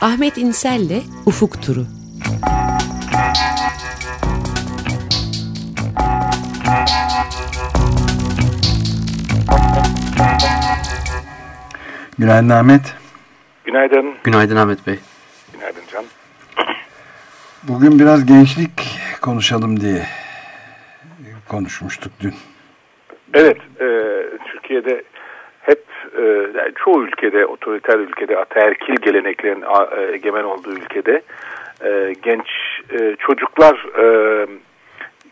Ahmet İnsel'le Ufuk Turu. Günaydın Ahmet. Günaydın. Günaydın Ahmet Bey. Günaydın Can. Bugün biraz gençlik konuşalım diye konuşmuştuk dün. Evet, e, Türkiye'de e, çoğu ülkede, otoriter ülkede, ataerkil geleneklerin e, egemen olduğu ülkede e, genç e, çocuklar e,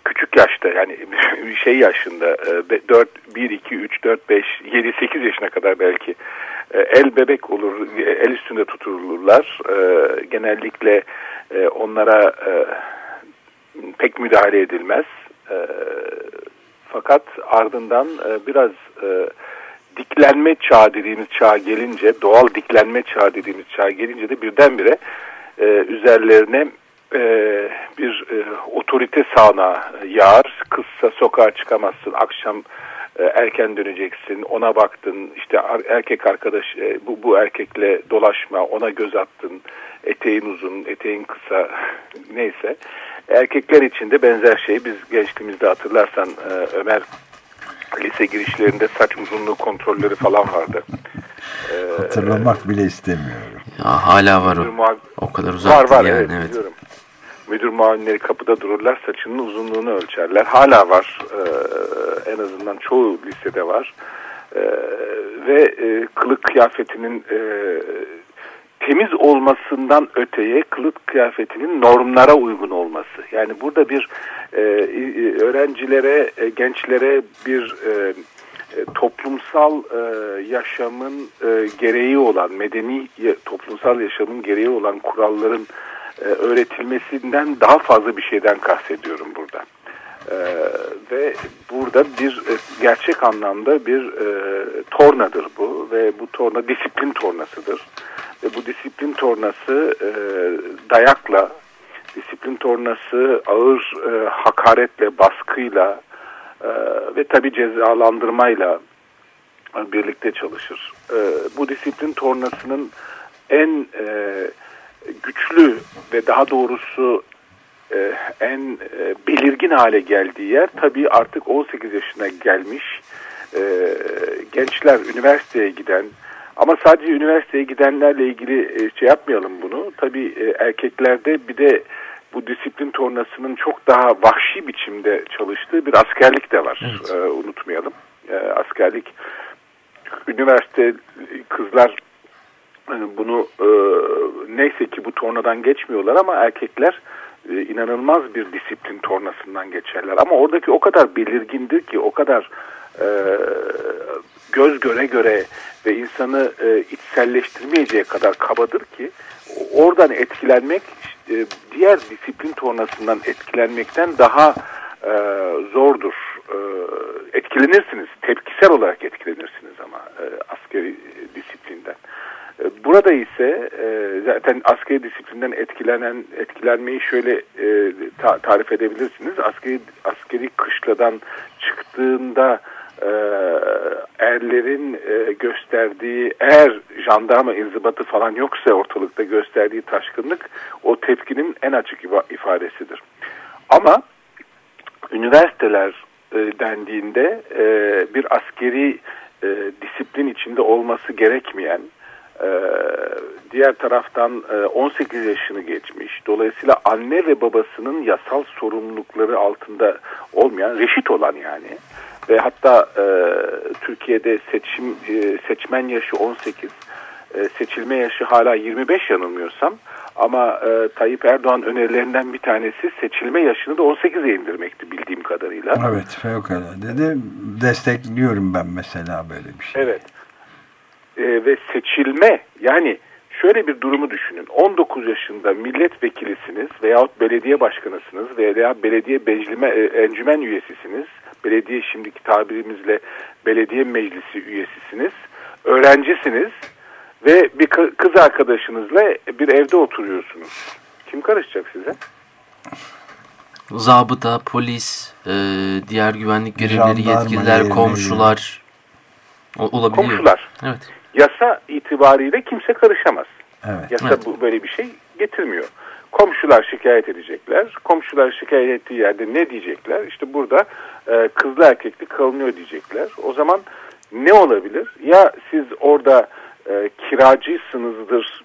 küçük yaşta yani şey yaşında e, 4, 1, 2, 3, 4, 5, 7, 8 yaşına kadar belki e, el bebek olur, el üstünde tutulurlar. E, genellikle e, onlara e, pek müdahale edilmez. E, fakat ardından e, biraz e, diklenme çağı dediğimiz çağ gelince, doğal diklenme çağı dediğimiz çağ gelince de birdenbire e, üzerlerine e, bir e, otorite sağına yağar. Kızsa sokağa çıkamazsın, akşam e, erken döneceksin, ona baktın, işte erkek arkadaş e, bu, bu erkekle dolaşma, ona göz attın, eteğin uzun, eteğin kısa neyse. Erkekler için de benzer şey. Biz gençliğimizde hatırlarsan e, Ömer lise girişlerinde saç uzunluğu kontrolleri falan vardı. Ee, Hatırlamak bile istemiyorum. Ya hala var o. O kadar uzak var, var, yani. Evet, evet. Biliyorum. Müdür muavinleri kapıda dururlar, saçının uzunluğunu ölçerler. Hala var. Ee, en azından çoğu lisede var. Ee, ve e, kılık kıyafetinin e, temiz olmasından öteye kılık kıyafetinin normlara uygun olması. Yani burada bir e, öğrencilere, e, gençlere bir e, e, toplumsal e, yaşamın e, gereği olan, medeni toplumsal yaşamın gereği olan kuralların e, öğretilmesinden daha fazla bir şeyden kastediyorum burada. E, ve burada bir e, gerçek anlamda bir e, tornadır bu ve bu torna disiplin tornasıdır. Ve bu disiplin tornası e, dayakla, disiplin tornası ağır e, hakaretle, baskıyla e, ve tabi cezalandırmayla birlikte çalışır. E, bu disiplin tornasının en e, güçlü ve daha doğrusu e, en e, belirgin hale geldiği yer tabii artık 18 yaşına gelmiş e, gençler üniversiteye giden ama sadece üniversiteye gidenlerle ilgili e, şey yapmayalım bunu. Tabii e, erkeklerde bir de bu disiplin tornasının çok daha vahşi biçimde çalıştığı bir askerlik de var. Evet. E, unutmayalım. E, askerlik üniversite kızlar e, bunu e, neyse ki bu tornadan geçmiyorlar ama erkekler e, inanılmaz bir disiplin tornasından geçerler. Ama oradaki o kadar belirgindir ki o kadar e, göz göre göre ve insanı e, içselleştirmeyeceği kadar kabadır ki oradan etkilenmek e, diğer disiplin tornasından etkilenmekten daha e, zordur. E, etkilenirsiniz, tepkisel olarak etkilenirsiniz ama e, askeri disiplinden. E, burada ise e, zaten askeri disiplinden etkilenen etkilenmeyi şöyle e, ta tarif edebilirsiniz. Askeri askeri kışladan çıktığında e, erlerin e, gösterdiği eğer jandarma inzibatı falan yoksa ortalıkta gösterdiği taşkınlık o tepkinin en açık ifadesidir. Ama üniversiteler e, dendiğinde e, bir askeri e, disiplin içinde olması gerekmeyen e, diğer taraftan 18 e, yaşını geçmiş. Dolayısıyla anne ve babasının yasal sorumlulukları altında olmayan, reşit olan yani ve hatta e, Türkiye'de seçim e, seçmen yaşı 18, e, seçilme yaşı hala 25 yanılmıyorsam. Ama e, Tayyip Erdoğan önerilerinden bir tanesi seçilme yaşını da 18'e indirmekti bildiğim kadarıyla. Evet fevkalade de destekliyorum ben mesela böyle bir şey. Evet. E, ve seçilme yani şöyle bir durumu düşünün. 19 yaşında milletvekilisiniz veyahut belediye başkanısınız veya belediye beclime, e, encümen üyesisiniz belediye şimdiki tabirimizle belediye meclisi üyesisiniz, öğrencisiniz ve bir kız arkadaşınızla bir evde oturuyorsunuz. Kim karışacak size? Zabıta, polis, e, diğer güvenlik görevlileri, yetkililer, komşular olabiliyor. Komşular. Evet. Yasa itibariyle kimse karışamaz. Evet. Yasa Evet. bu böyle bir şey getirmiyor. Komşular şikayet edecekler. Komşular şikayet ettiği yerde ne diyecekler? İşte burada e, kızlı erkekli kalınıyor diyecekler. O zaman ne olabilir? Ya siz orada e, kiracısınızdır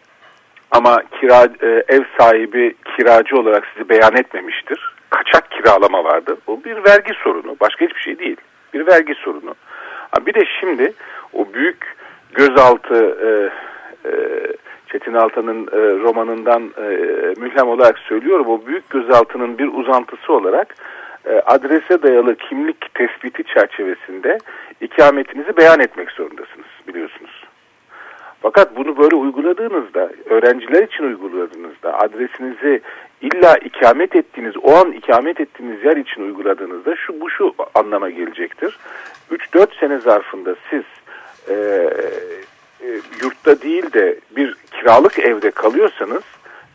ama kira, e, ev sahibi kiracı olarak sizi beyan etmemiştir. Kaçak kiralama vardır. Bu bir vergi sorunu. Başka hiçbir şey değil. Bir vergi sorunu. Ha, Bir de şimdi o büyük gözaltı e, e, Çetin Altan'ın e, romanından e, mühlem olarak söylüyorum. O büyük gözaltının bir uzantısı olarak e, adrese dayalı kimlik tespiti çerçevesinde ikametinizi beyan etmek zorundasınız biliyorsunuz. Fakat bunu böyle uyguladığınızda, öğrenciler için uyguladığınızda, adresinizi illa ikamet ettiğiniz, o an ikamet ettiğiniz yer için uyguladığınızda şu bu şu anlama gelecektir. 3-4 sene zarfında siz e, e, yurtta değil de bir kiralık evde kalıyorsanız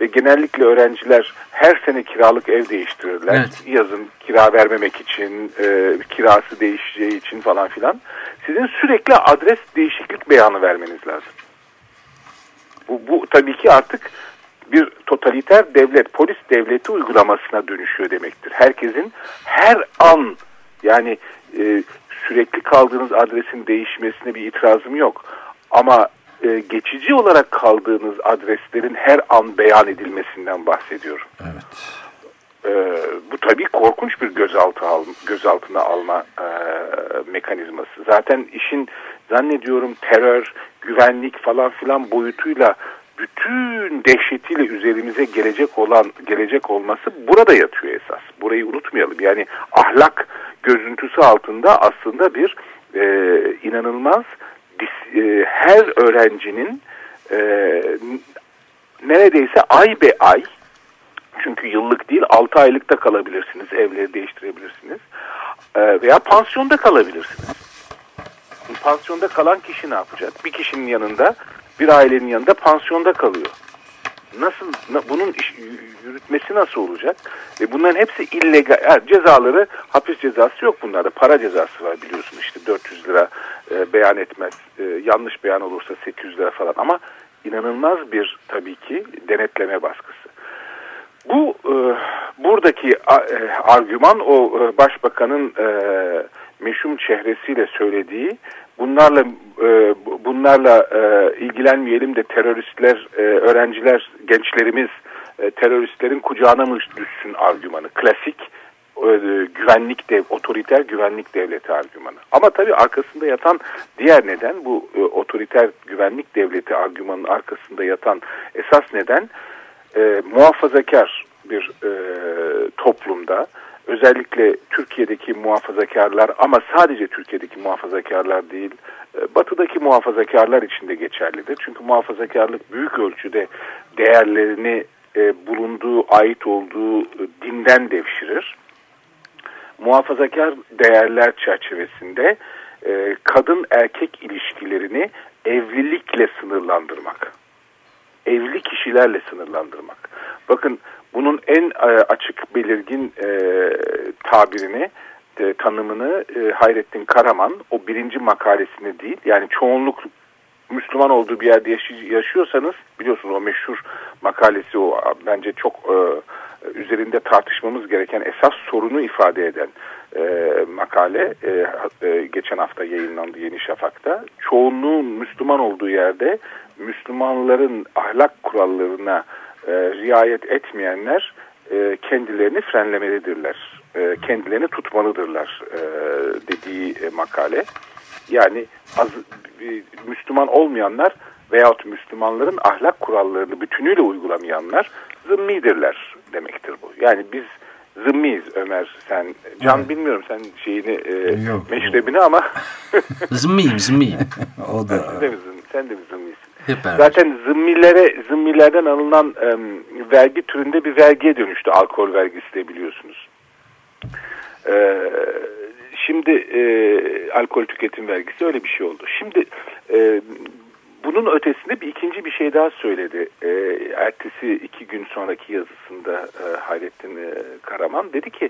ve genellikle öğrenciler her sene kiralık ev değiştirirler. Evet. Yazın kira vermemek için, e, kirası değişeceği için falan filan. Sizin sürekli adres değişiklik beyanı vermeniz lazım. Bu, bu tabii ki artık bir totaliter devlet, polis devleti uygulamasına dönüşüyor demektir. Herkesin her an yani e, sürekli kaldığınız adresin değişmesine bir itirazım yok. Ama e, geçici olarak kaldığınız adreslerin her an beyan edilmesinden bahsediyorum. Evet. Ee, bu tabii korkunç bir gözaltı al, gözaltına alma e, mekanizması. Zaten işin zannediyorum terör, güvenlik falan filan boyutuyla bütün dehşetiyle üzerimize gelecek olan gelecek olması burada yatıyor esas. Burayı unutmayalım. Yani ahlak gözüntüsü altında aslında bir e, inanılmaz e, her öğrencinin e, neredeyse ay be ay çünkü yıllık değil 6 aylıkta kalabilirsiniz. Evleri değiştirebilirsiniz. Ee, veya pansiyonda kalabilirsiniz. Pansiyonda kalan kişi ne yapacak? Bir kişinin yanında bir ailenin yanında pansiyonda kalıyor. Nasıl na- bunun iş- yürütmesi nasıl olacak? Ve bunların hepsi illegal. Ha, cezaları hapis cezası yok bunlarda. Para cezası var biliyorsun işte 400 lira e, beyan etmez. E, yanlış beyan olursa 800 lira falan ama inanılmaz bir tabii ki denetleme baskısı. Bu e, buradaki a- e, argüman o e, başbakanın e, meşhum çehresiyle söylediği bunlarla e, bu- bunlarla e, ilgilenmeyelim de teröristler, e, öğrenciler, gençlerimiz e, teröristlerin kucağına mı düşsün argümanı. Klasik güvenlik dev, otoriter güvenlik devleti argümanı. Ama tabii arkasında yatan diğer neden bu e, otoriter güvenlik devleti argümanının arkasında yatan esas neden e, muhafazakar bir e, toplumda özellikle Türkiye'deki muhafazakarlar ama sadece Türkiye'deki muhafazakarlar değil e, batıdaki muhafazakarlar için de geçerlidir. Çünkü muhafazakarlık büyük ölçüde değerlerini e, bulunduğu, ait olduğu e, dinden devşirir. Muhafazakar değerler çerçevesinde e, kadın erkek ilişkilerini evlilikle sınırlandırmak evli kişilerle sınırlandırmak. Bakın bunun en e, açık belirgin e, tabirini, e, tanımını e, Hayrettin Karaman o birinci makalesinde değil yani çoğunluk Müslüman olduğu bir yerde yaşıyorsanız biliyorsunuz o meşhur makalesi o bence çok e, üzerinde tartışmamız gereken esas sorunu ifade eden e, makale e, e, geçen hafta yayınlandı Yeni Şafak'ta. Çoğunluğun Müslüman olduğu yerde Müslümanların ahlak kurallarına e, riayet etmeyenler e, kendilerini frenlemelidirler. E, kendilerini tutmalıdırlar e, dediği e, makale. Yani az, e, Müslüman olmayanlar veyahut Müslümanların ahlak kurallarını bütünüyle uygulamayanlar zımmidirler demektir bu. Yani biz zımmiyiz Ömer sen. Can Evet. bilmiyorum sen şeyini e, Yok. meşrebini ama Zımmıyım zımmıyım. O sen da de mi, zım- sen de mi zımmisin? Hep beraber. Zaten zımmilere, zımmilerden alınan em, vergi türünde bir vergiye dönüştü alkol vergisi de biliyorsunuz. Ee, şimdi e, alkol tüketim vergisi öyle bir şey oldu. Şimdi e, bunun ötesinde bir ikinci bir şey daha söyledi. E, ertesi iki gün sonraki yazısında e, Hayrettin e, Karaman dedi ki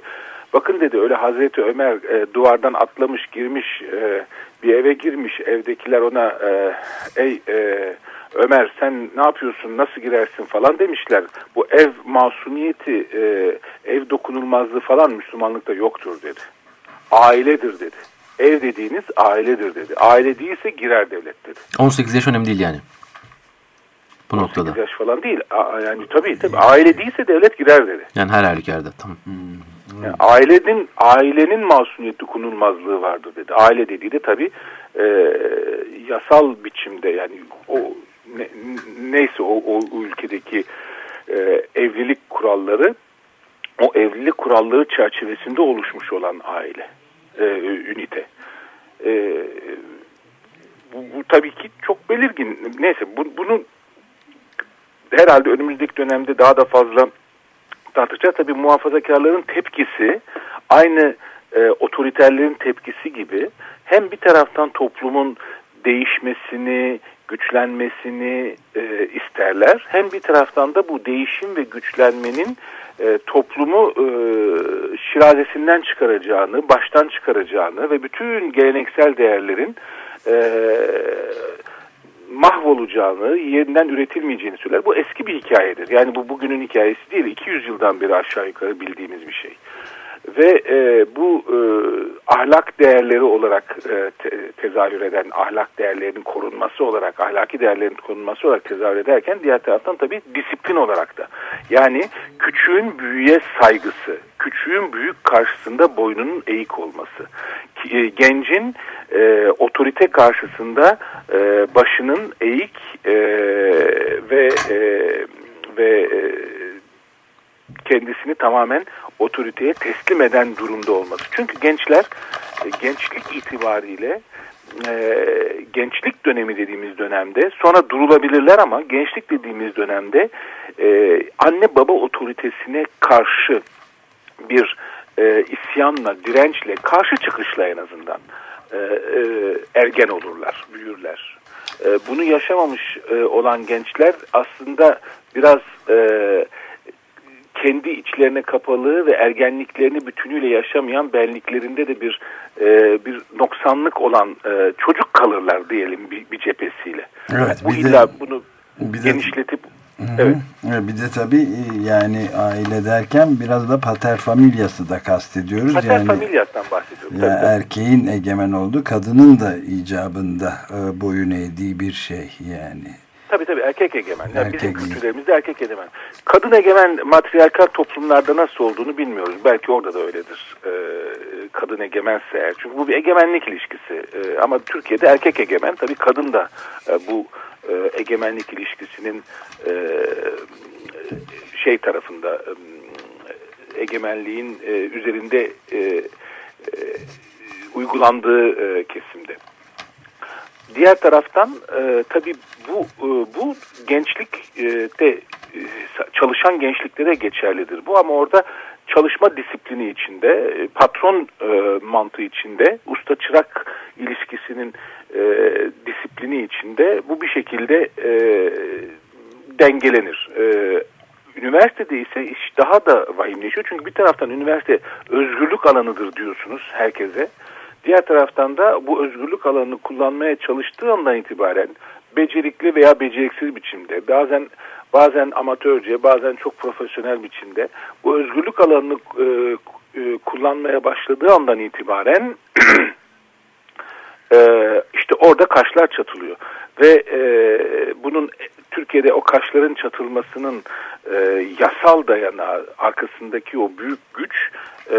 bakın dedi öyle Hazreti Ömer e, duvardan atlamış girmiş e, bir eve girmiş evdekiler ona e, ey e, Ömer sen ne yapıyorsun nasıl girersin falan demişler. Bu ev masumiyeti e, ev dokunulmazlığı falan Müslümanlıkta yoktur dedi. Ailedir dedi. Ev dediğiniz ailedir dedi. Aile değilse girer devlet dedi. 18 yaş önemli değil yani. Bu 18 noktada. yaş falan değil. A- yani tabii tabii aile değilse devlet girer dedi. Yani her halükarda. Tamam. Yani ailenin ailenin masumiyet dokunulmazlığı vardır dedi. Aile dediği de tabii e, yasal biçimde yani o ne- neyse o, o, o ülkedeki e, evlilik kuralları o evlilik kuralları çerçevesinde oluşmuş olan aile e, ünite. E, bu, bu tabii ki çok belirgin. Neyse bu, bunun herhalde önümüzdeki dönemde daha da fazla tartışacağız. Tabii muhafazakarların tepkisi aynı e, otoriterlerin tepkisi gibi hem bir taraftan toplumun değişmesini, güçlenmesini e, isterler. Hem bir taraftan da bu değişim ve güçlenmenin e, toplumu e, şirazesinden çıkaracağını, baştan çıkaracağını ve bütün geleneksel değerlerin e, mahvolacağını, yeniden üretilmeyeceğini söyler. Bu eski bir hikayedir. Yani bu bugünün hikayesi değil. 200 yıldan beri aşağı yukarı bildiğimiz bir şey. Ve e, bu e, ahlak değerleri olarak e, te, tezahür eden, ahlak değerlerinin korunması olarak, ahlaki değerlerin korunması olarak tezahür ederken diğer taraftan tabii disiplin olarak da. Yani küçüğün büyüğe saygısı, küçüğün büyük karşısında boynunun eğik olması, e, gencin e, otorite karşısında e, başının eğik e, ve e, ve e, kendisini tamamen otoriteye teslim eden durumda olması. Çünkü gençler e, gençlik itibariyle e, gençlik dönemi dediğimiz dönemde sonra durulabilirler ama gençlik dediğimiz dönemde e, anne baba otoritesine karşı bir e, isyanla, dirençle, karşı çıkışla en azından ergen olurlar, büyürler. Bunu yaşamamış olan gençler aslında biraz e, kendi içlerine kapalı ve ergenliklerini bütünüyle yaşamayan benliklerinde de bir e, bir noksanlık olan e, çocuk kalırlar diyelim bir, bir cephesiyle. Evet, Bu bir de- illa bunu bir de- genişletip hı. Evet. Bir de tabii e, yani aile derken biraz da pater familyası da kastediyoruz. pater yani familyasından bahsediyorum. ya tabii. erkeğin egemen olduğu, kadının da icabında e, boyun eğdiği bir şey yani. Tabii tabii erkek egemen. Yani Erkek bizim egemen. kültürlerimizde erkek egemen. Kadın egemen matriarkal toplumlarda nasıl olduğunu bilmiyoruz. Belki orada da öyledir. Ee, kadın egemense eğer. Çünkü bu bir egemenlik ilişkisi. Ee, ama Türkiye'de erkek egemen. Tabii kadın da e, bu e, egemenlik ilişkisinin e, şey tarafında e, egemenliğin e, üzerinde e, e, uygulandığı e, kesimde. Diğer taraftan e, tabii bu e, bu gençlikte e, çalışan gençlikte de geçerlidir. Bu ama orada çalışma disiplini içinde, e, patron e, mantığı içinde, usta çırak ilişkisinin e, disiplini içinde bu bir şekilde e, dengelenir. E, üniversitede ise iş daha da vahimleşiyor. Çünkü bir taraftan üniversite özgürlük alanıdır diyorsunuz herkese. Diğer taraftan da bu özgürlük alanını kullanmaya çalıştığı andan itibaren becerikli veya beceriksiz biçimde bazen bazen amatörce bazen çok profesyonel biçimde bu özgürlük alanını e, e, kullanmaya başladığı andan itibaren e, işte orada kaşlar çatılıyor ve e, bunun Türkiye'de o kaşların çatılmasının e, yasal dayanağı arkasındaki o büyük güç e,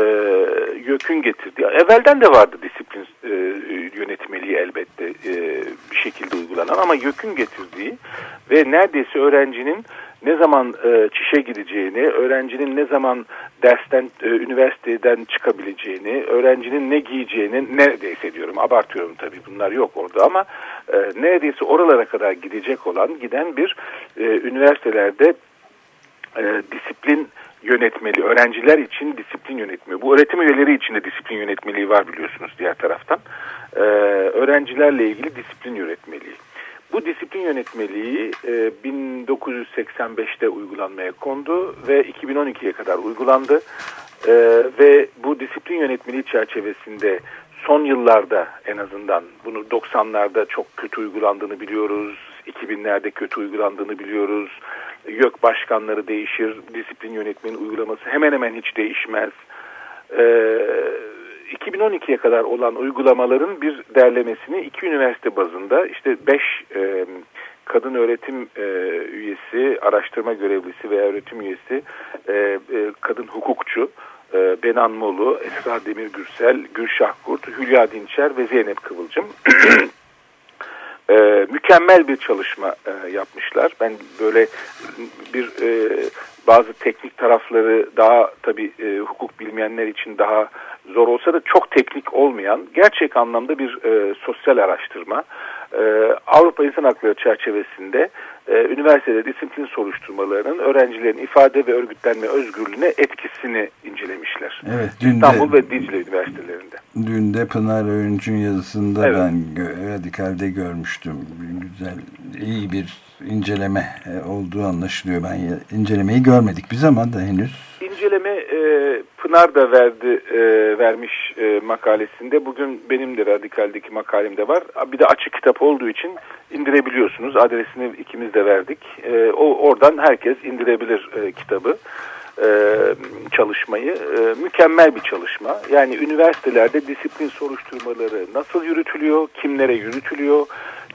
YÖK'ün getirdiği. Evvelden de vardı disiplin e, yönetmeliği elbette e, bir şekilde uygulanan ama YÖK'ün getirdiği ve neredeyse öğrencinin ne zaman e, çişe gideceğini, öğrencinin ne zaman dersten, e, üniversiteden çıkabileceğini, öğrencinin ne giyeceğini neredeyse diyorum, abartıyorum tabii bunlar yok orada ama e, neredeyse oralara kadar gidecek olan, giden bir e, üniversitelerde e, disiplin yönetmeliği, öğrenciler için disiplin yönetmeliği. Bu öğretim üyeleri için de disiplin yönetmeliği var biliyorsunuz diğer taraftan. E, öğrencilerle ilgili disiplin yönetmeliği. Bu disiplin yönetmeliği e, 1985'te uygulanmaya kondu ve 2012'ye kadar uygulandı. E, ve bu disiplin yönetmeliği çerçevesinde son yıllarda en azından bunu 90'larda çok kötü uygulandığını biliyoruz. 2000'lerde kötü uygulandığını biliyoruz. YÖK başkanları değişir, disiplin yönetmenin uygulaması hemen hemen hiç değişmez. Ee, 2012'ye kadar olan uygulamaların bir derlemesini iki üniversite bazında işte beş e, kadın öğretim e, üyesi, araştırma görevlisi veya öğretim üyesi, e, e, kadın hukukçu, e, Benan Molu, Esra Demir Gürsel, Gülşah Kurt, Hülya Dinçer ve Zeynep Kıvılcım e, mükemmel bir çalışma e, yapmışlar. Ben böyle bir e, bazı teknik tarafları daha tabii e, hukuk bilmeyenler için daha zor olsa da çok teknik olmayan gerçek anlamda bir e, sosyal araştırma. E, Avrupa İnsan Hakları çerçevesinde e, üniversitede disiplin soruşturmalarının öğrencilerin ifade ve örgütlenme özgürlüğüne etkisini incelemişler. Evet, dün İstanbul de, ve Dicle Üniversitelerinde. Dün de Pınar Öğüncü'nün yazısında Evet. ben Radikal'de görmüştüm. Güzel, iyi bir inceleme e, olduğu anlaşılıyor. Ben incelemeyi görmedik biz ama da henüz. İnceleme e, Pınar da verdi e, vermiş e, makalesinde. Bugün benim de Radikal'deki makalemde var. Bir de açık kitap olduğu için indirebiliyorsunuz. Adresini ikimiz de verdik. E, o oradan herkes indirebilir e, kitabı. e, çalışmayı E, mükemmel bir çalışma. Yani üniversitelerde disiplin soruşturmaları nasıl yürütülüyor, kimlere yürütülüyor,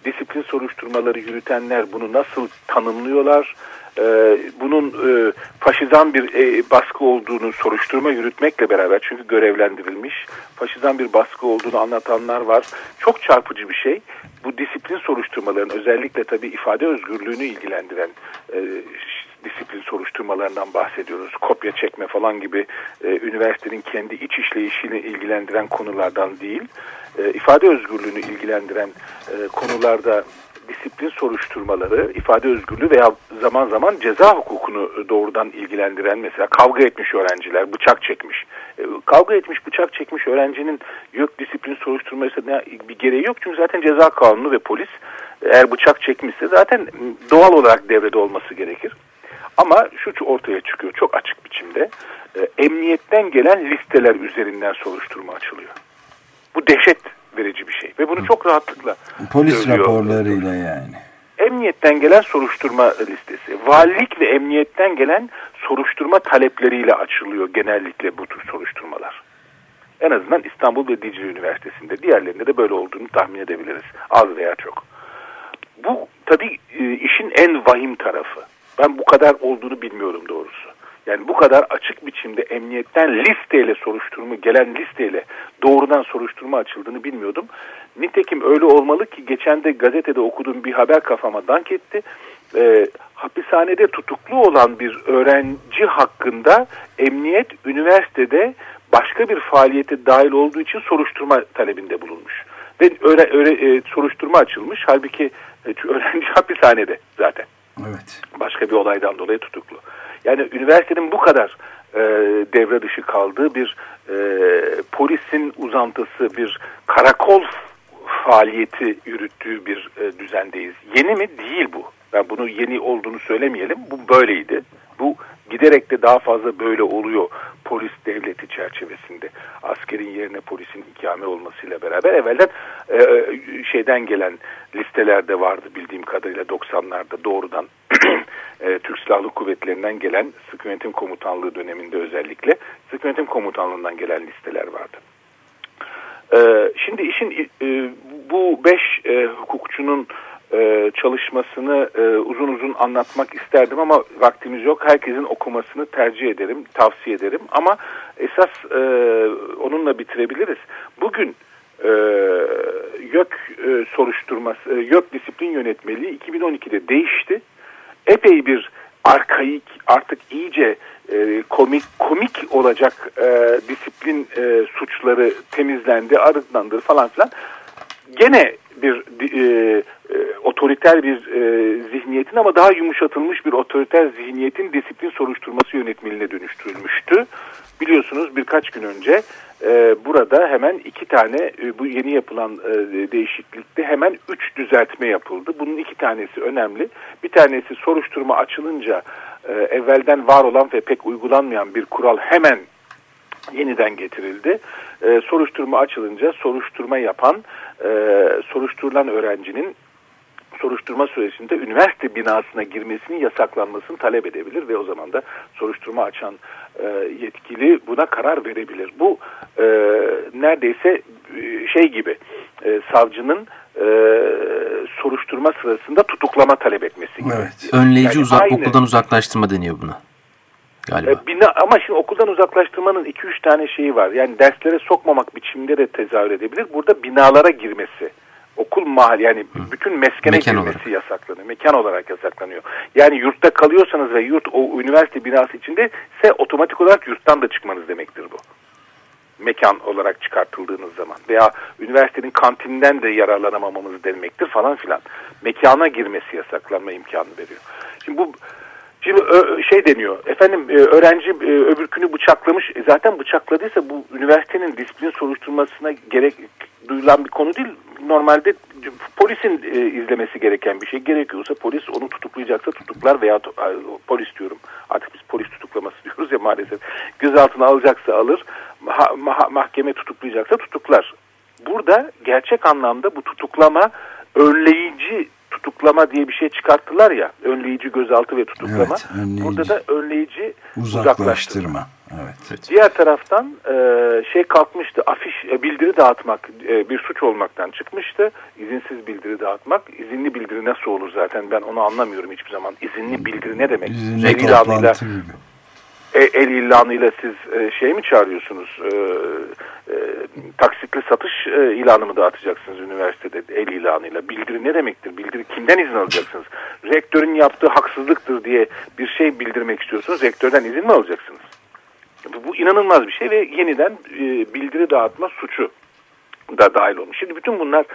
disiplin soruşturmaları yürütenler bunu nasıl tanımlıyorlar, e, bunun e, faşizan bir e, baskı olduğunu soruşturma yürütmekle beraber çünkü görevlendirilmiş faşizan bir baskı olduğunu anlatanlar var. Çok çarpıcı bir şey. Bu disiplin soruşturmalarının özellikle tabii ifade özgürlüğünü ilgilendiren e, disiplin soruşturmalarından bahsediyoruz. Kopya çekme falan gibi e, üniversitenin kendi iç işleyişini ilgilendiren konulardan değil, e, ifade özgürlüğünü ilgilendiren e, konularda disiplin soruşturmaları, ifade özgürlüğü veya zaman zaman ceza hukukunu doğrudan ilgilendiren mesela kavga etmiş öğrenciler, bıçak çekmiş. E, kavga etmiş, bıçak çekmiş öğrencinin yok disiplin soruşturmasına bir gereği yok. Çünkü zaten ceza kanunu ve polis eğer bıçak çekmişse zaten doğal olarak devrede olması gerekir. Ama şu ortaya çıkıyor çok açık biçimde. E, emniyetten gelen listeler üzerinden soruşturma açılıyor. Bu dehşet verici bir şey ve bunu çok rahatlıkla Polis söylüyor. raporlarıyla yani. Emniyetten gelen soruşturma listesi, valilik ve emniyetten gelen soruşturma talepleriyle açılıyor genellikle bu tür soruşturmalar. En azından İstanbul ve Dicle Üniversitesi'nde, diğerlerinde de böyle olduğunu tahmin edebiliriz. Az veya çok. Bu tabii e, işin en vahim tarafı. Ben bu kadar olduğunu bilmiyorum doğrusu. Yani bu kadar açık biçimde emniyetten listeyle soruşturma, gelen listeyle doğrudan soruşturma açıldığını bilmiyordum. Nitekim öyle olmalı ki geçen de gazetede okuduğum bir haber kafama dank etti. Ee, hapishanede tutuklu olan bir öğrenci hakkında emniyet üniversitede başka bir faaliyete dahil olduğu için soruşturma talebinde bulunmuş. Ve öyle, öyle e, soruşturma açılmış. Halbuki e, öğrenci hapishanede zaten. Evet. Başka bir olaydan dolayı tutuklu. Yani üniversitenin bu kadar e, devre dışı kaldığı bir e, polisin uzantısı, bir karakol faaliyeti yürüttüğü bir e, düzendeyiz. Yeni mi? Değil bu. Ben bunu yeni olduğunu söylemeyelim. Bu böyleydi. Bu giderek de daha fazla böyle oluyor polis devleti çerçevesinde. Askerin yerine polisin ikame olmasıyla beraber evvelden e, şeyden gelen listelerde vardı bildiğim kadarıyla 90'larda doğrudan e, Türk Silahlı Kuvvetleri'nden gelen Sık Yönetim Komutanlığı döneminde özellikle Sık Yönetim Komutanlığı'ndan gelen listeler vardı. E, şimdi işin e, bu beş e, hukukçunun e, çalışmasını e, uzun uzun anlatmak isterdim ama vaktimiz yok. Herkesin okumasını tercih ederim, tavsiye ederim. Ama esas e, onunla bitirebiliriz. Bugün e, YÖK e, soruşturması, e, YÖK disiplin yönetmeliği 2012'de değişti. Epey bir arkaik, artık iyice e, komik komik olacak e, disiplin e, suçları temizlendi, arıtlandı falan filan. Gene bir e, e, otoriter bir e, zihniyetin ama daha yumuşatılmış bir otoriter zihniyetin disiplin soruşturması yönetmeliğine dönüştürülmüştü. Biliyorsunuz birkaç gün önce e, burada hemen iki tane e, bu yeni yapılan e, değişiklikte hemen üç düzeltme yapıldı. Bunun iki tanesi önemli. Bir tanesi soruşturma açılınca e, evvelden var olan ve pek uygulanmayan bir kural hemen yeniden getirildi. E, soruşturma açılınca soruşturma yapan e, soruşturulan öğrencinin soruşturma süresinde üniversite binasına girmesinin yasaklanmasını talep edebilir ve o zaman da soruşturma açan e, yetkili buna karar verebilir. Bu e, neredeyse e, şey gibi e, savcının e, soruşturma sırasında tutuklama talep etmesi gibi. Evet. Önleyici Yani uzak, aynı- okuldan uzaklaştırma deniyor buna. Galiba. E, bina, ama şimdi okuldan uzaklaştırmanın 2-3 tane şeyi var. Yani derslere sokmamak biçiminde de tezahür edebilir. Burada binalara girmesi. Okul mahal yani bütün meskene Mekan girmesi olarak. yasaklanıyor. Mekan olarak yasaklanıyor. Yani yurtta kalıyorsanız ve yurt o üniversite binası içinde ise otomatik olarak yurttan da çıkmanız demektir bu. Mekan olarak çıkartıldığınız zaman veya üniversitenin kantininden de yararlanamamamız demektir falan filan. Mekana girmesi yasaklanma imkanı veriyor. Şimdi bu Şimdi şey deniyor, efendim e, öğrenci e, öbürkünü bıçaklamış. E, zaten bıçakladıysa bu üniversitenin disiplin soruşturmasına gerek duyulan bir konu değil. Normalde polisin izlemesi gereken bir şey. Gerekiyorsa polis onu tutuklayacaksa tutuklar veya polis diyorum. Artık biz polis tutuklaması diyoruz ya maalesef. Gözaltına alacaksa alır, ma- ma- mahkeme tutuklayacaksa tutuklar. Burada gerçek anlamda bu tutuklama önleyici tutuklama diye bir şey çıkarttılar ya. Önleyici gözaltı ve tutuklama. Evet, önleyici. Burada da önleyici uzaklaştırma. Uzaklaştırma. Evet. Diğer taraftan e, şey kalkmıştı afiş e, bildiri dağıtmak e, bir suç olmaktan çıkmıştı. İzinsiz bildiri dağıtmak. İzinli bildiri nasıl olur zaten ben onu anlamıyorum hiçbir zaman. İzinli bildiri ne demek? Izinli toplantı gibi. E, el ilanıyla siz e, şey mi çağırıyorsunuz? E, e, taksitli satış e, ilanı mı dağıtacaksınız üniversitede el ilanıyla? Bildiri ne demektir? Bildiri kimden izin alacaksınız? Rektörün yaptığı haksızlıktır diye bir şey bildirmek istiyorsunuz. Rektörden izin mi alacaksınız? Bu, inanılmaz bir şey ve yeniden bildiri dağıtma suçu da dahil olmuş. Şimdi bütün bunlar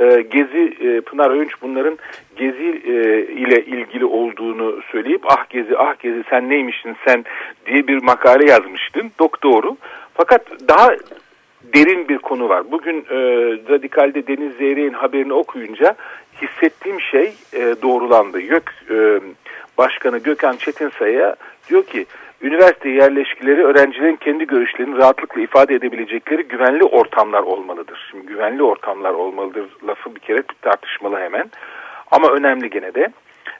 e, Gezi, e, Pınar Öğünç bunların Gezi e, ile ilgili olduğunu söyleyip ah Gezi, ah Gezi sen neymişsin sen diye bir makale yazmıştın. Dok doğru. Fakat daha derin bir konu var. Bugün e, Radikal'de Deniz Zeyrek'in haberini okuyunca hissettiğim şey doğrulandı. YÖK Başkanı Gökhan Çetinsay'a diyor ki üniversite yerleşkileri öğrencilerin kendi görüşlerini rahatlıkla ifade edebilecekleri güvenli ortamlar olmalıdır. Şimdi güvenli ortamlar olmalıdır lafı bir kere tartışmalı hemen. Ama önemli gene de.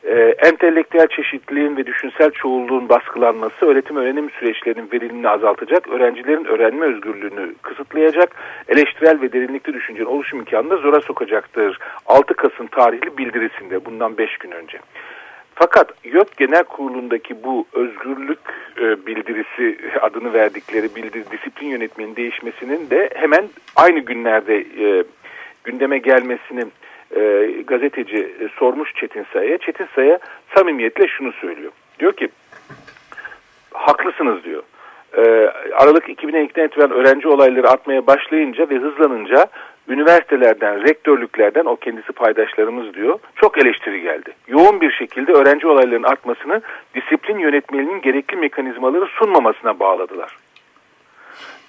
E, entelektüel çeşitliliğin ve düşünsel çoğulluğun baskılanması öğretim öğrenim süreçlerinin verimini azaltacak, öğrencilerin öğrenme özgürlüğünü kısıtlayacak, eleştirel ve derinlikli düşüncenin oluşum imkanını zora sokacaktır. 6 Kasım tarihli bildirisinde bundan 5 gün önce. Fakat YÖK Genel Kurulu'ndaki bu özgürlük e, bildirisi adını verdikleri bildiri disiplin yönetmenin değişmesinin de hemen aynı günlerde e, gündeme gelmesini e, gazeteci sormuş Çetin Say'a. Çetin Say'a samimiyetle şunu söylüyor. Diyor ki haklısınız diyor. Aralık 2002'den itibaren öğrenci olayları artmaya başlayınca ve hızlanınca üniversitelerden, rektörlüklerden o kendisi paydaşlarımız diyor çok eleştiri geldi. Yoğun bir şekilde öğrenci olaylarının artmasını disiplin yönetmeliğinin gerekli mekanizmaları sunmamasına bağladılar.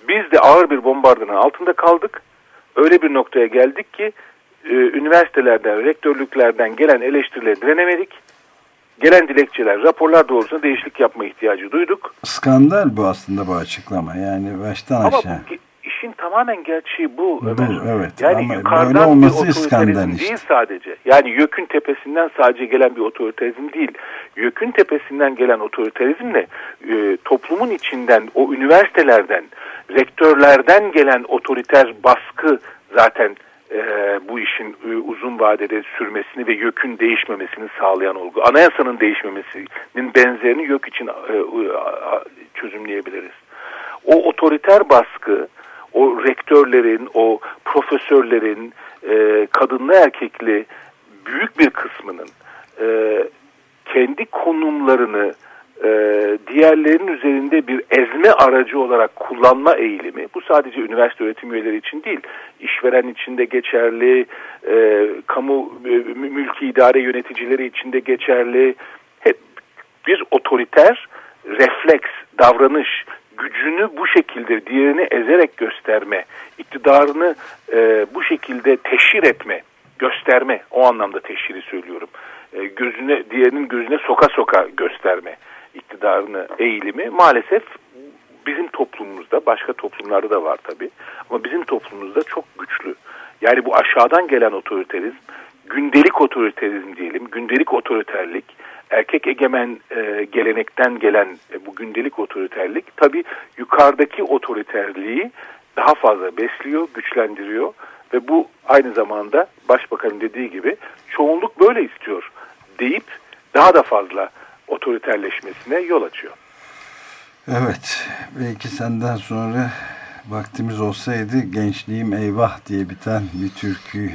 Biz de ağır bir bombardımanın altında kaldık. Öyle bir noktaya geldik ki e, üniversitelerden, rektörlüklerden gelen eleştirileri direnemedik. Gelen dilekçeler, raporlar doğrultusunda değişiklik yapma ihtiyacı duyduk. Skandal bu aslında bu açıklama. Yani baştan Ama aşağı. bu, işin tamamen gerçeği bu Bu, evet. Yani Ama yukarıdan bir olması otoriterizm skandal değil işte. sadece. Yani YÖK'ün tepesinden sadece gelen bir otoriterizm değil. YÖK'ün tepesinden gelen otoriterizmle e, toplumun içinden, o üniversitelerden, rektörlerden gelen otoriter baskı zaten e, bu işin e, uzun vadede sürmesini ve YÖK'ün değişmemesini sağlayan olgu. Anayasanın değişmemesinin benzerini YÖK için e, e, çözümleyebiliriz. O otoriter baskı, o rektörlerin, o profesörlerin, e, kadınlı erkekli büyük bir kısmının e, kendi konumlarını e, diğerlerinin üzerinde bir ezme aracı olarak kullanma eğilimi bu sadece üniversite öğretim üyeleri için değil işveren içinde geçerli e, kamu e, mü- mülki idare yöneticileri içinde geçerli. Hep bir otoriter refleks davranış gücünü bu şekilde diğerini ezerek gösterme iktidarını e, bu şekilde teşhir etme gösterme o anlamda teşhiri söylüyorum e, gözüne diğerinin gözüne soka soka gösterme iktidarını eğilimi maalesef bizim toplumumuzda başka toplumlarda da var tabi ama bizim toplumumuzda çok güçlü. Yani bu aşağıdan gelen otoriterizm gündelik otoriterizm diyelim, gündelik otoriterlik, erkek egemen e, gelenekten gelen e, bu gündelik otoriterlik tabii yukarıdaki otoriterliği daha fazla besliyor, güçlendiriyor ve bu aynı zamanda başbakanın dediği gibi çoğunluk böyle istiyor deyip daha da fazla otoriterleşmesine yol açıyor. Evet, belki senden sonra vaktimiz olsaydı gençliğim eyvah diye biten bir türkü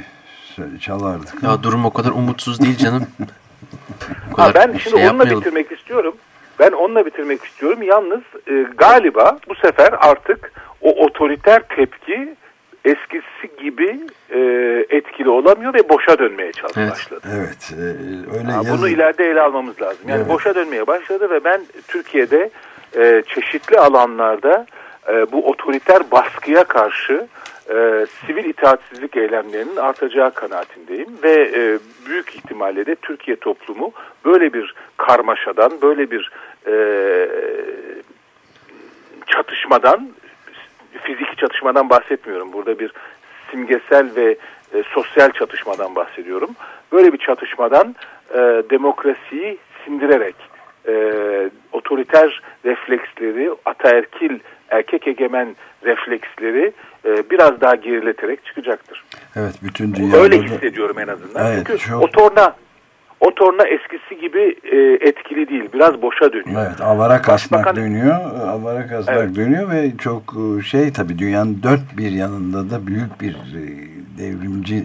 çalardık. Ya durum o kadar umutsuz değil canım. ha, ben şimdi şey onunla bitirmek istiyorum. Ben onunla bitirmek istiyorum. Yalnız e, galiba bu sefer artık o otoriter tepki eskisi gibi e, etkili olamıyor ve boşa dönmeye evet. başladı. Evet. E, öyle ha, bunu ileride ele almamız lazım. Yani evet. boşa dönmeye başladı ve ben Türkiye'de e, çeşitli alanlarda e, bu otoriter baskıya karşı e, sivil itaatsizlik eylemlerinin artacağı kanaatindeyim ve e, büyük ihtimalle de Türkiye toplumu böyle bir karmaşadan, böyle bir e, çatışmadan, fiziki çatışmadan bahsetmiyorum. Burada bir simgesel ve e, sosyal çatışmadan bahsediyorum. Böyle bir çatışmadan e, demokrasiyi sindirerek e, otoriter refleksleri, ataerkil erkek egemen refleksleri e, biraz daha gerileterek çıkacaktır. Evet, bütün dünyada öyle hissediyorum en azından. Evet, Çünkü çok... o torna o torna eskisi gibi e, etkili değil. Biraz boşa dönüyor. Evet, avara kasnak Başbakan... dönüyor. Avara kasnak evet. dönüyor ve çok e, şey tabii dünyanın dört bir yanında da büyük bir e, devrimci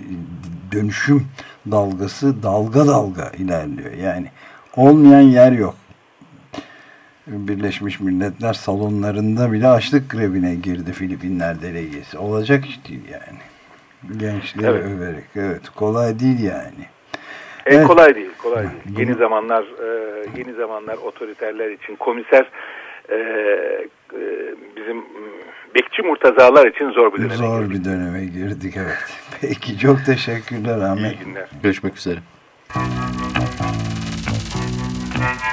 dönüşüm dalgası dalga dalga ilerliyor. Yani olmayan yer yok. Birleşmiş Milletler salonlarında bile açlık grevine girdi Filipinler delegesi. Olacak iş değil yani. Gençleri evet. överek. Evet. Kolay değil yani. E, evet. Kolay değil. Kolay değil. Yeni zamanlar e, yeni zamanlar otoriterler için komiser e, e, bizim bekçi murtazalar için zor bir döneme Zor girdik. bir döneme girdik evet. Peki çok teşekkürler Ahmet. İyi günler. Görüşmek üzere.